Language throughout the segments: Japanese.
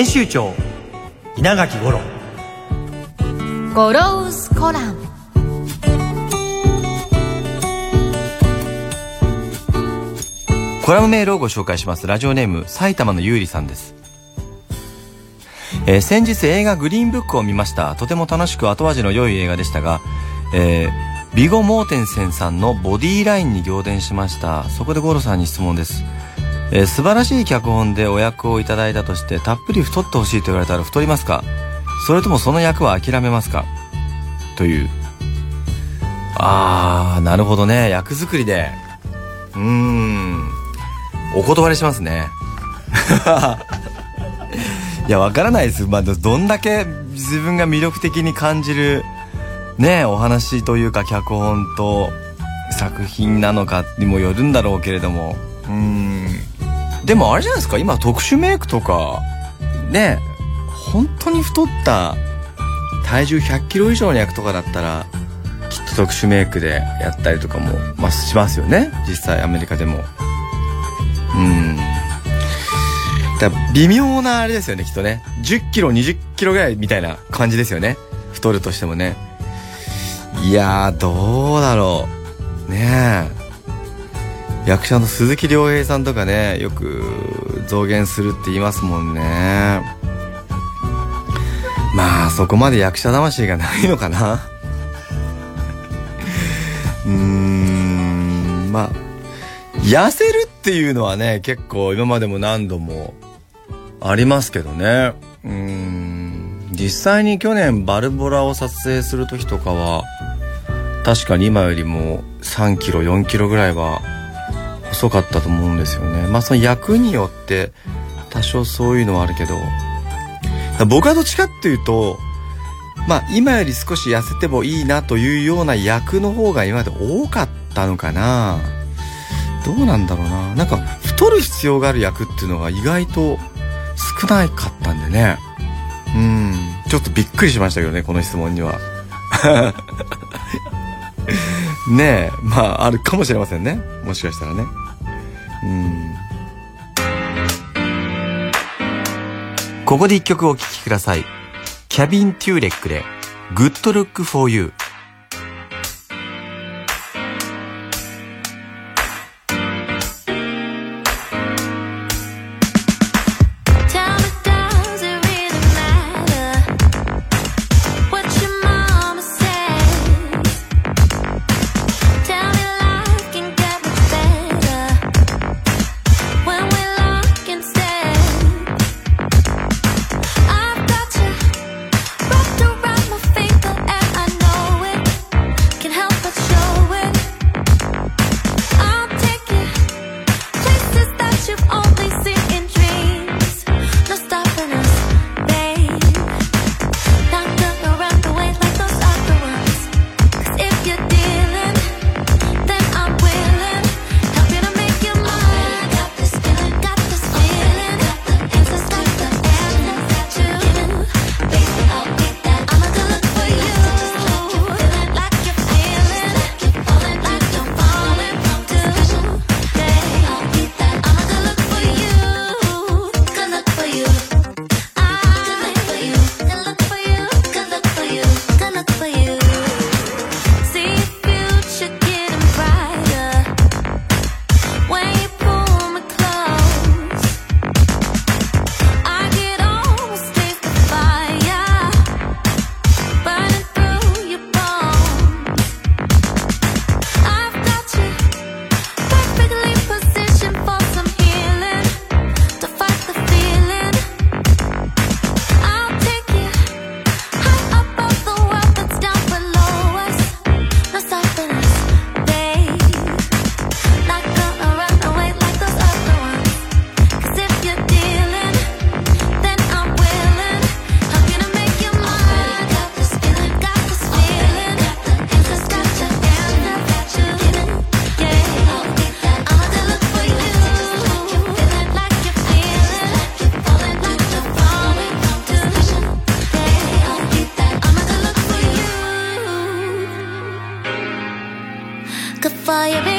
編集長稲垣五郎。ゴロウスコラム。コラムメールをご紹介します。ラジオネーム埼玉のゆうりさんです。えー先日映画グリーンブックを見ました。とても楽しく後味の良い映画でしたが、えービゴ・モーテンセンさんのボディーラインに仰天しました。そこでゴロさんに質問です、えー素晴らしい脚本でお役をいただいたとしてたっぷり太ってほしいと言われたら太りますか？それともその役は諦めますか？という。あーなるほどね。役作りで。うーん。お断りしますね。いやわからないです、まあ、どんだけ自分が魅力的に感じるねお話というか脚本と作品なのかにもよるんだろうけれども。うん。でもあれじゃないですか今特殊メイクとかね本当に太った体重100キロ以上の役とかだったらきっと特殊メイクでやったりとかも、まあ、しますよね実際アメリカでも。うん。だ微妙なあれですよねきっとね。10キロ20キロぐらいみたいな感じですよね。太るとしてもね。いやーどうだろう。ねえ。役者の鈴木亮平さんとかねよく増減するって言いますもんね。まあそこまで役者魂がないのかな。うーんまあ痩せるっていうのはね結構今までも何度もありますけどね。うん実際に去年バルボラを撮影する時とかは確かに今よりも3キロ4キロぐらいは細かったと思うんですよね。まあその役によって多少そういうのはあるけど。僕はどっちかっていうとまあ今より少し痩せてもいいなというような役の方が今まで多かったのかな。どうなんだろうな。なんか太る必要がある役っていうのが意外と少なかったんでね。うん。ちょっとびっくりしましたけどねこの質問には。ねえまああるかもしれませんね。もしかしたらね。うん。ここで一曲お聴きください。 Gavin Turek で Good Look for You也被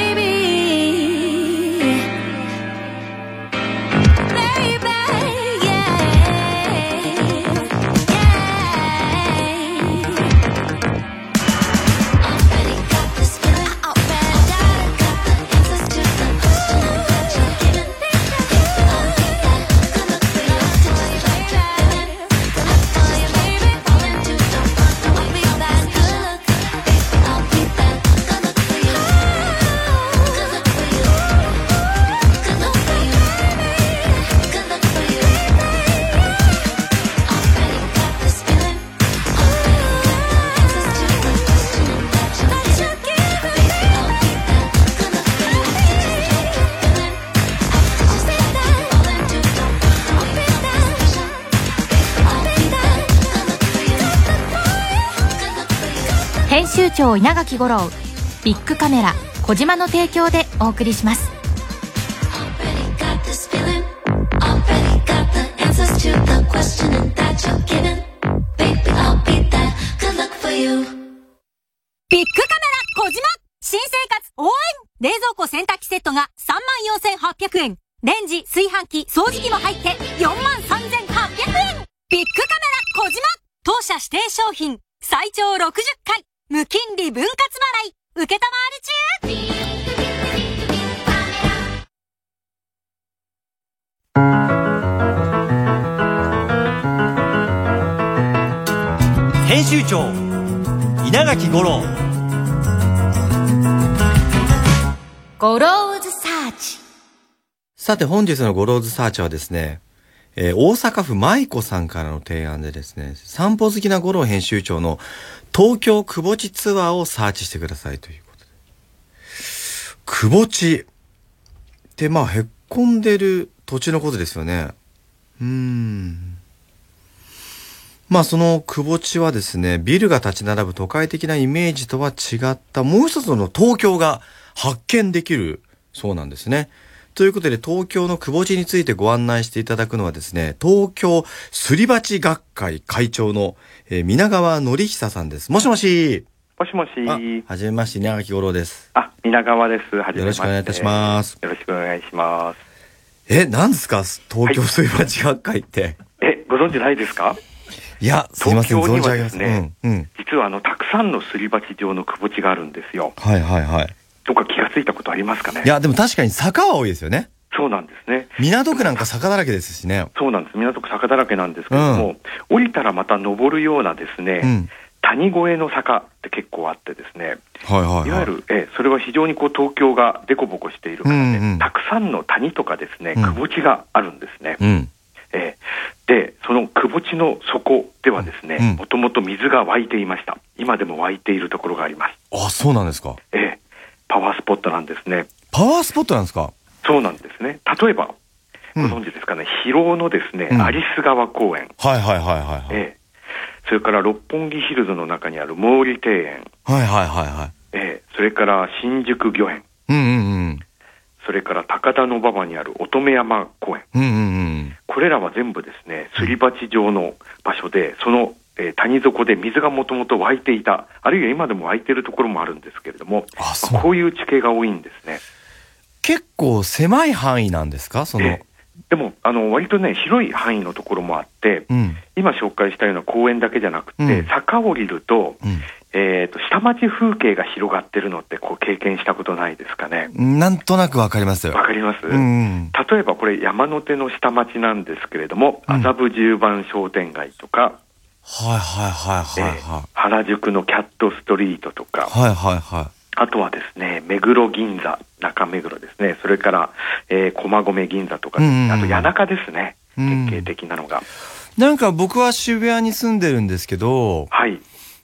稲垣吾郎ビックカメラ小島の提供でお送りします。新生活応援。冷蔵庫洗濯機セットが3万4800円。レンジ炊飯器掃除機も入って4万3800円。ビックカメラ小島。当社指定商品最長60回。無金利分割払い受けたまわり中。編集長稲垣吾郎。ゴローズサーチ。さて本日のゴローズサーチはですね、えー大阪府舞子さんからの提案でですね、散歩好きな五郎編集長の東京くぼ地ツアーをサーチしてくださいということで。くぼ地ってまあへっこんでる土地のことですよね。うーん。まあそのくぼ地はですね、ビルが立ち並ぶ都会的なイメージとは違ったもう一つの東京が発見できるそうなんですね。ということで東京のくぼ地についてご案内していただくのはですね、東京すり鉢学会会長の、えー皆川則久さんです。もしもし。もしもし。あ、はじめまして、稲垣五郎です。あ、皆川です。はじめまして。よろしくお願いいたしますよろしくお願いします。え、何ですか？東京すり鉢学会って。え、ご存知ないですか？い、や、すいません、存じ上げますねうん、うん。実はあの、たくさんのすり鉢状のくぼ地があるんですよ。はいはいはい。どっか気がついたことありますかねいや、でも確かに坂は多いですよね。そうなんですね。港区なんか坂だらけですしね。そうなんです。港区坂だらけなんですけれども、降りたらまた登るようなですね、うん。谷越えの坂って結構あってですね、はいはいはい。いわゆる、えそれは非常にこう東京が凸凹しているからね、うんうんたくさんの谷とかですね、うんくぼ地があるんですね。うん。ええで、そのくぼ地の底ではですうんね、もともと水が湧いていました。今でも湧いているところがあります。あ、そうなんですか。ええパワースポットなんですね。パワースポットなんですか？そうなんですね。例えば、うんご存知ですかね、広尾のですね、うん有栖川公園、はいはいはいはいはい。ええそれから六本木ヒルズの中にある毛利庭園、はいはいはいはい。ええそれから新宿御苑、うんうんうん。それから高田馬場にある乙女山公園、うんうんうん。これらは全部ですね、すり鉢状の場所で、その、えー谷底で水がもともと湧いていた、あるいは今でも湧いているところもあるんですけれども、あそうまあこういう地形が多いんですね。結構狭い範囲なんですか？その。ええでも、あの、割とね、広い範囲のところもあって、うん。今紹介したような公園だけじゃなくて、うん坂を降りると、うん。えっ、と、下町風景が広がってるのって、こう、経験したことないですかね。なんとなくわかりますよ。わかります、うんうん。例えばこれ山手の下町なんですけれども、うん麻布十番商店街とか、はいはいはいはいえはー原宿のキャットストリートとか、い。はいはいはあとはですね、目黒銀座、中目黒ですね、それから、えー駒込銀座とか、うんうんうんあと谷中ですね、うん典型的なのが。い。なんか僕は渋谷に住んでるんですけど、はい。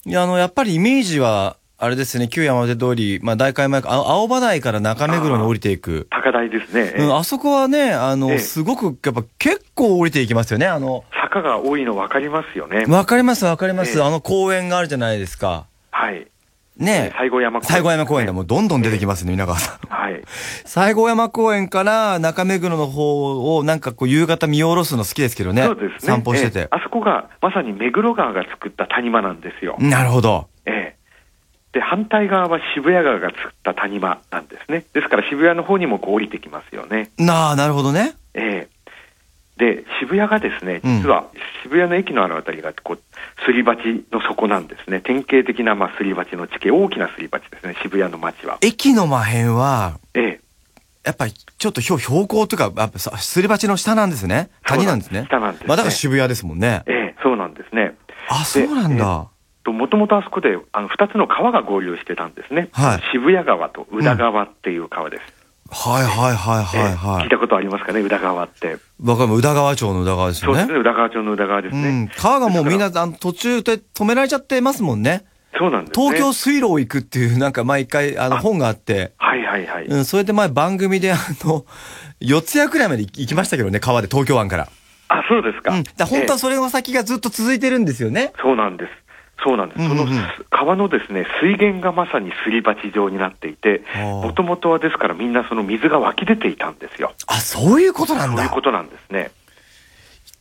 いや、あの、やっぱりイメージは、あれですね、旧山手通り、まあ、大会前か、あ青葉台から中目黒に降りていく。高台ですね。えーうん、あそこはね、あの、ええすごく、やっぱ結構降りていきますよね。あの、坂が多いの分かりますよね。わかりますわかります、ええあの公園があるじゃないですか。はい。ね西郷山公園。西郷山公園でもうどんどん出てきますね、皆川さん。はい。西郷山公園から中目黒の方をなんかこう夕方見下ろすの好きですけどね。そうですね。散歩してて。えーあそこがまさに目黒川が作った谷間なんですよ。なるほど。ええで、反対側は渋谷川が作った谷間なんですね。ですから渋谷の方にもこう降りてきますよね。なあ、なるほどね。ええで、渋谷がですね、うん実は渋谷の駅のあるあたりが、こう、すり鉢の底なんですね。典型的な、まあ、すり鉢の地形、大きなすり鉢ですね、渋谷の街は。駅の真辺は、ええやっぱりちょっと標標高というか、やっぱさすり鉢の下なんですね。谷なんですね。下なんですねまあだから渋谷ですもんね。ええそうなんですね。あ、そうなんだ。もともとあそこで、あの、二つの川が合流してたんですね。はい渋谷川と宇田川っていう川です。はいはいはいはいええはい。聞いたことありますかね、宇田川って。わかる宇田川町の宇田川ですよね。そうですね、宇田川町の宇田川ですね。うん。川がもうみんなあの途中で止められちゃってますもんね。そうなんですね。東京水路を行くっていうなんか毎回あのあ本があって、はいはいはい。うん、それで前番組であの、四谷くらいまで行きましたけどね、川で東京湾から。あ、そうですか。うん。だ本当はえそれの先がずっと続いてるんですよね。えそうなんです。そうなんです。うんうんうんその川のですね、水源がまさにすり鉢状になっていて、もともとはですからみんなその水が湧き出ていたんですよ。あ、そういうことなんだそういうこ。となんですね。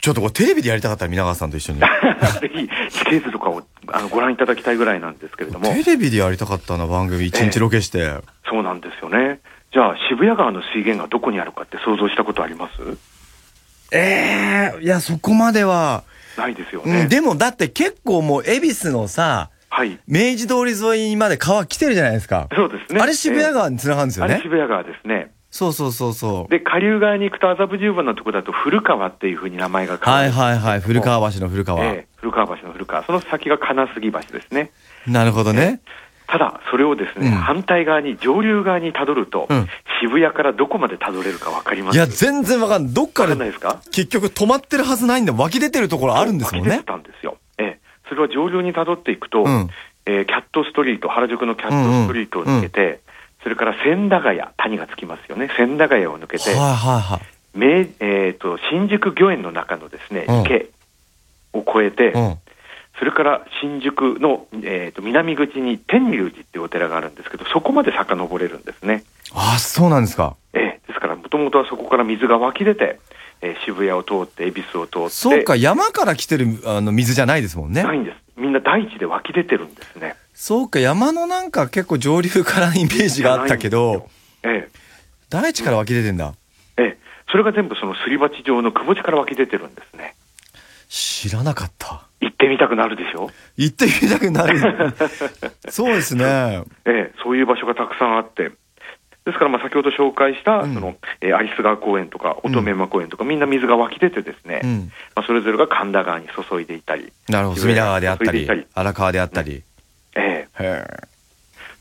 ちょっとこれテレビでやりたかったら皆川さんと一緒に。ぜひ、地形図とかをあのご覧いただきたいぐらいなんですけれども、テレビでやりたかったな、番組一日ロケして。そうなんですよね。じゃあ、渋谷川の水源がどこにあるかって想像したことあります？ええいや、そこまでは。ないですようね。ん、でもだって結構もう恵比寿のさ、はい。明治通り沿いまで川来てるじゃないですか。そうですね。あれ渋谷え川に繋がるんですえあれよね。渋谷川ですね。そうそうそうそう。で、下流側に行くと麻布十番のとこだと古川っていうふうに名前が変わはいる。はいはい。古川橋の古川。ええ古川橋の古川。その先が金杉橋ですね。なるほどね。ただ、それをですね、うん反対側に、上流側にたどると、うん渋谷からどこまでたどれるかわかりますいや、全然わかんない。どっかわかんないでですか？結局止まってるはずないんだ。湧き出てるところあるんですもんね湧き出て。たんですよ。ええ。それは上流にたどっていくと、うんえーキャットストリート、原宿のキャットストリートを抜けて、それから千駄ヶ谷、谷がつきますよね。千駄ヶ谷を抜けて、はいはいはい。明えー、と新宿御苑の中のですね、うん池を越えて、うん。それから新宿の、えー、と南口に天龍寺っていうお寺があるんですけど、そこまで遡れるんですね。あ、そうなんですか。ええですから、もともとはそこから水が湧き出て、えー渋谷を通って、恵比寿を通って、そうか、山から来てるあの水じゃないですもんね。ないんです。みんな大地で湧き出てるんですね。そうか、山のなんか結構上流から イメージがあったけど、え大地から湧き出てんだ。えええそれが全部そのすり鉢状の窪地から湧き出てるんですね。知らなかった。行ってみたくなるでしょ？行ってみたくなる。そうですね。ええそういう場所がたくさんあって。ですから、まあ、先ほど紹介した、うんその、えー、アリス川公園とか、乙女山公園とか、みんな水が湧き出てですね、うん。まあ、それぞれが神田川に注いでいたり、なるほど。隅田川であったり荒川であったり。えへえ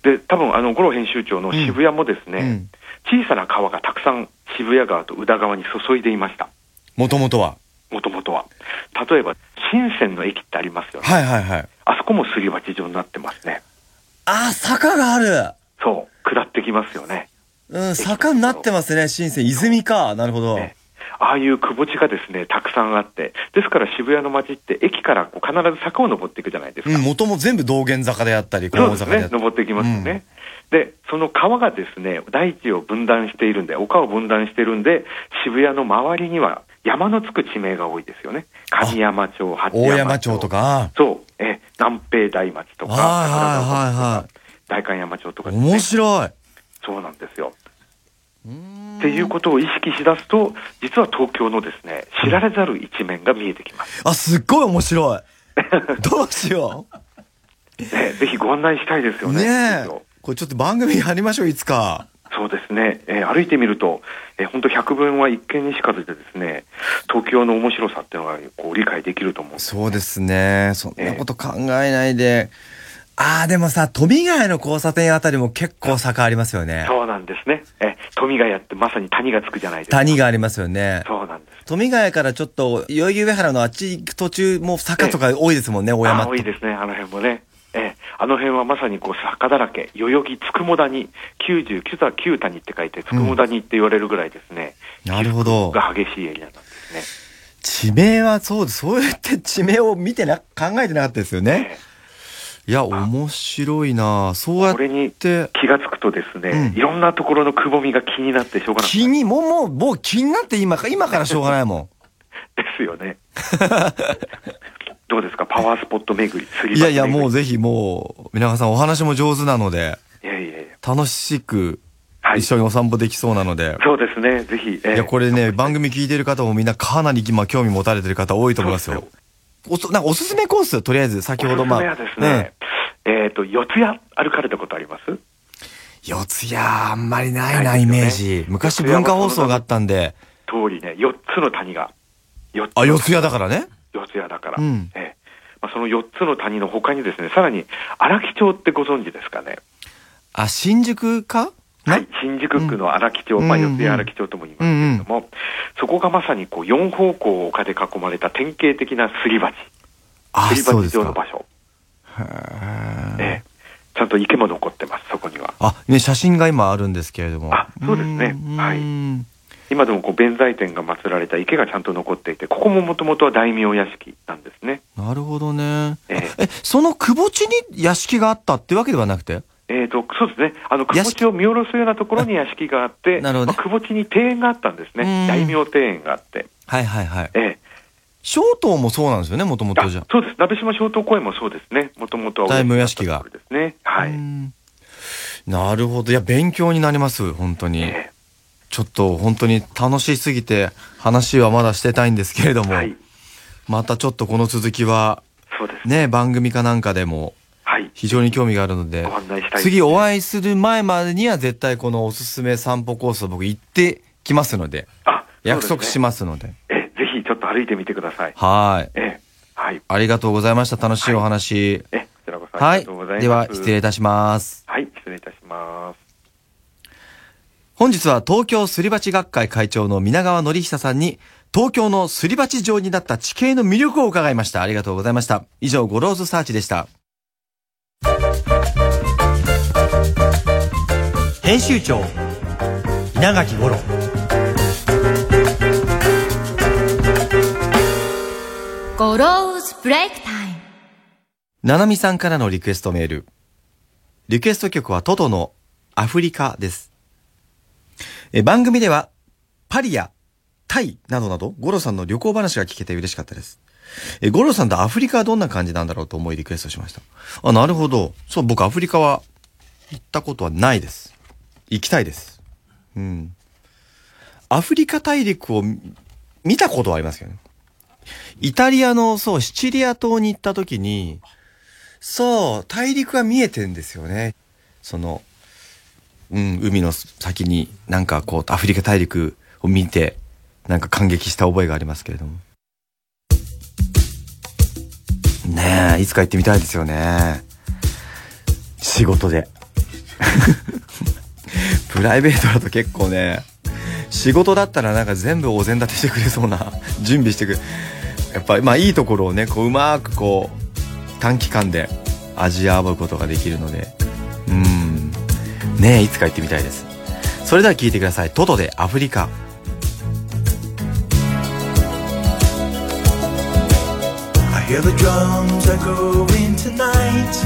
で、多分、あの、五郎編集長の渋谷もですえ。ね、うん。小さな川がたくさん渋谷川と宇田川に注いでいました。もともとは。もともとは。例えば、新線の駅ってありますよね。はいはいはい。あそこもすり鉢状になってますね。あ、坂がある。そう、下ってきますよね。うん、坂になってますね、新鮮。泉か。なるほど。ねああいう窪地がですね、たくさんあって、ですから渋谷の街って駅からこう必ず坂を登っていくじゃないですか。うん、元も全部道玄坂であったり、そうですね黄坂であっ、たり。登っていきますよね。で、その川がですね、大地を分断しているんで、丘を分断しているんで、渋谷の周りには山のつく地名が多いですよね。神山町、八大山町と。か？そう、え、南平大町とか、はいはいはいはい大観山町とかね面白い。そうなんですよ。っていうことを意識しだすと、実は東京のですね、知られざる一面が見えてきます。あ、すっごい面白い。どうしよね、ぜひご案内したいですう。よね。ねえ。これちょっと番組やりましょう、いつか。そうですね、えー歩いてみると、えー、本当百聞は一見にしかずでですね、東京の面白さっていうのがこう理解できると思うんです。そうですね。そんなこと考えないで。ああ、でもさ、富ヶ谷の交差点あたりも結構坂ありますよね。そうなんですね。えー富ヶ谷ってまさに谷がつくじゃないですか。谷がありますよね。そうなんです。富ヶ谷からちょっと、代々木上原のあっち行く途中も坂とか多いですもんね、大山あ多いですね、あの辺もね。えーあの辺はまさにこう坂だらけ、代々木つくも谷、99座9谷って書いて、つくも谷って言われるぐらいですね。なるほどが激しいエリアなんですね。地名はそうです。そうやって地名を見てな、考えてなかったですよね。えいや、面白いなそうやっーこれにて、気がつくとですね、うんいろんなところのくぼみが気になってしょうがない。気に、もう、もう、もう気になって今か、今からしょうがないもん。ですよね。どうですか？パワースポット巡り、すりいやいや、もうう。ぜひもう、皆川さんお話も上手なので、いやいやいや。楽しくはい。一緒にお散歩できそうなので、そうですね、ぜひ。ええいや、これね、番組聞いてる方もみんなかなり今興味持たれてる方多いと思いますよ。おそなんかおすすめコース、とりあえず先ほどまあ、おすすですね、えっ、と、四谷歩かれたことあります？うん四谷あんまりないな、イメージ。昔文化放送があったんで、通りね、四つの谷が。あ、四谷だからね。四谷だから。うん。ええ。まあ、その四つの谷の他にですね、さらに荒木町ってご存知ですかね？あ、新宿か？な？はい、新宿区の荒木町、まあ、うん四谷荒木町とも言いますけれども、そこがまさにこう四方向を丘で囲まれた典型的なすり鉢、あ、すり鉢。状の場所、へー。ええ。ちゃんと池も残ってます、そこには。あ、ね、写真が今あるんですけれども。あそうですね。はい今でもこう弁財天が祀られた池がちゃんと残っていて、ここももともとは大名屋敷なんですね。なるほどね。ええ、そのくぼ地に屋敷があったってわけではなくて？えー、とそうですね、あの、くぼ地を見下ろすようなところに屋敷があって、なるほどまあくぼ地に庭園があったんですうんね、大名庭園があって、はいはいはい。え小東もそうなんですよね、もともとじゃ。そうです、鍋島小東公園もそうですね、もともとは大名屋敷がですね。はい。うんなるほど。いや、勉強になります、本当に。えちょっと本当に楽しすぎて話はまだしてたいんですけれども、えはい、またちょっとこの続きは。ね、番組かなんかでもはい。非常に興味があるのでね次お会いする前までには絶対このおすすめ散歩コースを僕行ってきますので、あ約束しまますので。す。ええぜひちょっと歩いてみてください。はい。ええはい。ありがとうございました。楽しいお話。え、こちらこそあはいりがとうございます。。では、失礼いたします。はい、失礼いたします。本日は東京すり鉢学会会長の皆川典久さんに、東京のすり鉢状になった地形の魅力を伺いました。ありがとうございました。以上、ゴローズサーチでした。編集長稲垣吾郎ゴローズブレイクタイムななみさんからのリクエストメール。リクエスト曲はトトのアフリカです。え番組では、パリやタイなどなど、ゴロさんの旅行話が聞けて嬉しかったです。えゴロさんとアフリカはどんな感じなんだろうと思いリクエストしました。あ、なるほど。そう、僕アフリカは行ったことはないです。行きたいです。うん。アフリカ大陸を見見たことはありますけどね。イタリアの、そう、シチリア島に行った時に、そう、大陸が見えてんですよね。その、うん、海の先になんかこう、アフリカ大陸を見て、なんか感激した覚えがありますけれども。ねえ、いつか行ってみたいですよね。仕事で。プライベートだと結構ね、仕事だったらなんか全部お膳立てしてくれそうな、準備してく、やっぱりまあいいところをね、こううまくこう、短期間で味わうことができるので、うん、ねえ、いつか行ってみたいです。それでは聞いてください。トトでアフリカ。I hear the drums echoing tonight,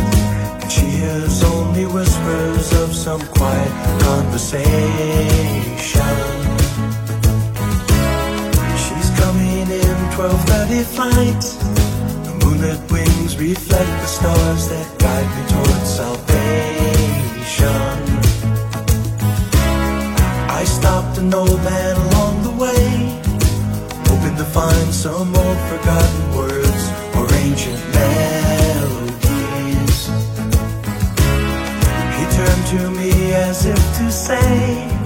and she hears only whispers of some quiet conversation. She's coming in 12:30 flight. The moonlit wings reflect the stars that guide me towards salvation. An old man along the way hoping to find some old forgotten words or ancient melodies. He turned to me as if to say,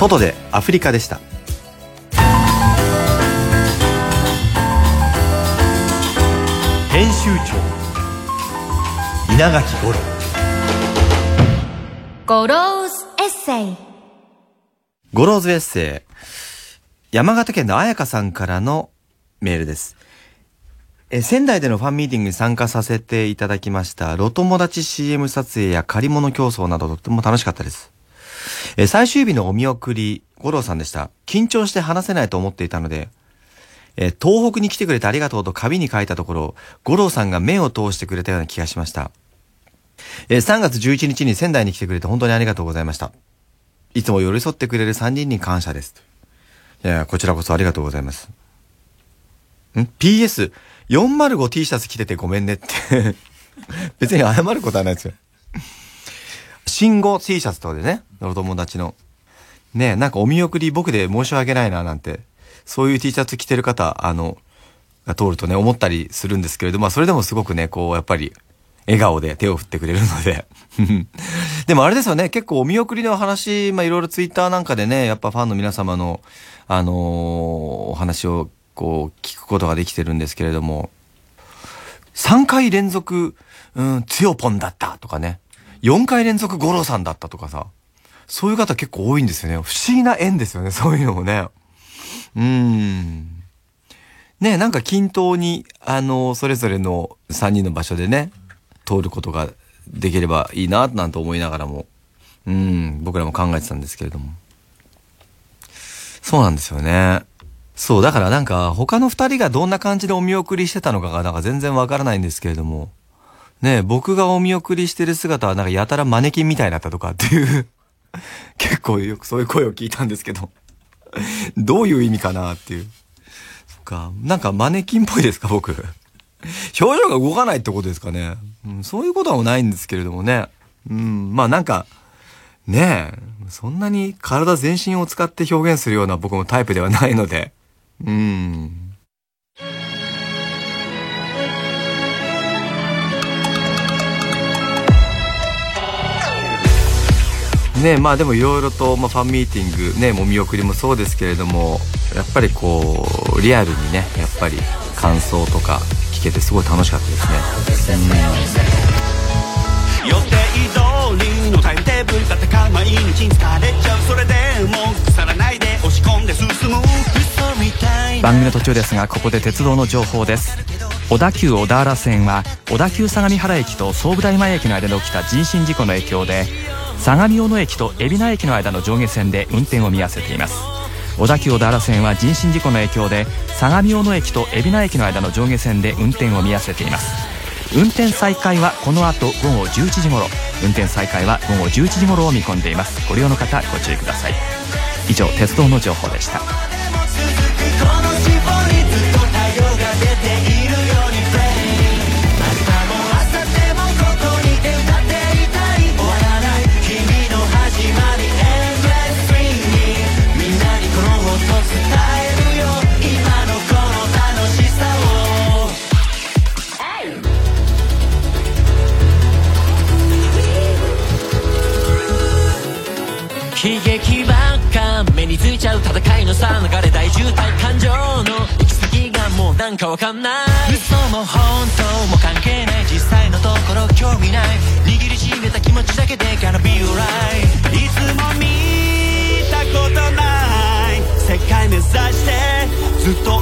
TOTO でアフリカでした。編集長稲垣吾郎。ゴローズエッセイ。ゴローズエッセイ山形県の彩香さんからのメールです。え仙台でのファンミーティングに参加させていただきましたロ友達 CM 撮影や借り物競争などとっても楽しかったですえ最終日のお見送り五郎さんでした緊張して話せないと思っていたのでえ東北に来てくれてありがとうと紙に書いたところ五郎さんが目を通してくれたような気がしましたえー3月11日に仙台に来てくれて本当にありがとうございました。いつも寄り添ってくれる3人に感謝です。いや、こちらこそありがとうございます。ん ?PS、405T シャツ着ててごめんねって。別に謝ることはないですよ。信号 T シャツとかでね、お友達の。ね、なんかお見送り僕で申し訳ないななんて、そういう T シャツ着てる方、あの、が通るとね、思ったりするんですけれど、まあそれでもすごくね、こう、やっぱり、笑顔で手を振ってくれるので。でもあれですよね、結構お見送りの話、まあいろいろツイッターなんかでね、やっぱファンの皆様の、あのーお話をこう聞くことができてるんですけれども、3回連続、うん、つよぽんだったとかね、4回連続五郎さんだったとかさ、そういう方結構多いんですよね。不思議な縁ですよね、そういうのもね。うーん。ねなんか均等に、あの、それぞれの3人の場所でね、通ることができればいいな、なんて思いながらも、うん、僕らも考えてたんですけれども。そうなんですよね。そう、だからなんか、他の2人がどんな感じでお見送りしてたのかが、なんか全然わからないんですけれども、ね僕がお見送りしてる姿は、なんかやたらマネキンみたいになったとかっていう、結構よくそういう声を聞いたんですけど、どういう意味かなっていう。そっか、なんかマネキンっぽいですか、僕。表情が動かないってことですかね。うん、そういうことはないんですけれどもね。うん、まあなんか、ねえ、そんなに体全身を使って表現するような僕もタイプではないので。うん。ねまあでもいろいろと、まあ、ファンミーティングねもう見送りもそうですけれどもやっぱりこうリアルにねやっぱり感想とか聞けてすごい楽しかったですね。予定通りのタイムテーブルだったか毎日疲れちゃう。それでも腐らないで押し込んで進む番組の途中ですがここで鉄道の情報です。小田急小田原線は小田急相模原駅と総武大前駅の間で起きた人身事故の影響で相模大野駅と海老名駅の間の上下線で運転を見合わせています。小田急小田原線は人身事故の影響で相模大野駅と海老名駅の間の上下線で運転を見合わせています。運転再開はこの後午後11時頃。運転再開は午後11時頃を見込んでいます。ご利用の方ご注意ください。以上鉄道の情報でした。ゃう戦いのさ流れ大渋滞感情の行き先がもうなんかわかんない嘘も本当も関係ない実際のところ興味ない握りしめた気持ちだけで gonna be right いつも見たことない世界目指してずっと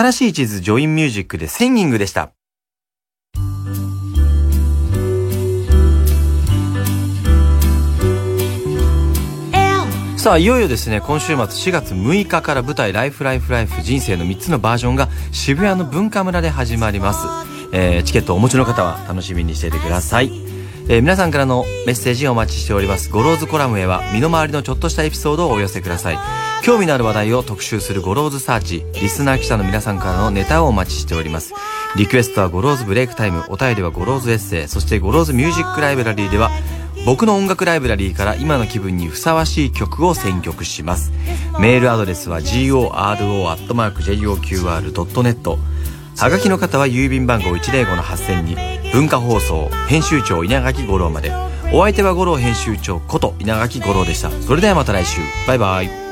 新しい地図 join music で SINGING でした。さあ、いよいよですね、今週末4月6日から舞台ライフライフライフ人生の3つのバージョンが渋谷の文化村で始まります。えー、チケットをお持ちの方は楽しみにしていてください。えー皆さんからのメッセージをお待ちしております。ゴローズコラムへは身の回りのちょっとしたエピソードをお寄せください。興味のある話題を特集するゴローズサーチ、リスナー記者の皆さんからのネタをお待ちしております。リクエストはゴローズブレイクタイム、お便りはゴローズエッセイ、そしてゴローズミュージックライブラリーでは僕の音楽ライブラリーから今の気分にふさわしい曲を選曲します。メールアドレスは goro.joqr.net はがきの方は郵便番号105-8000に文化放送編集長稲垣吾郎まで。お相手は五郎編集長こと稲垣吾郎でした。それではまた来週。バイバイ。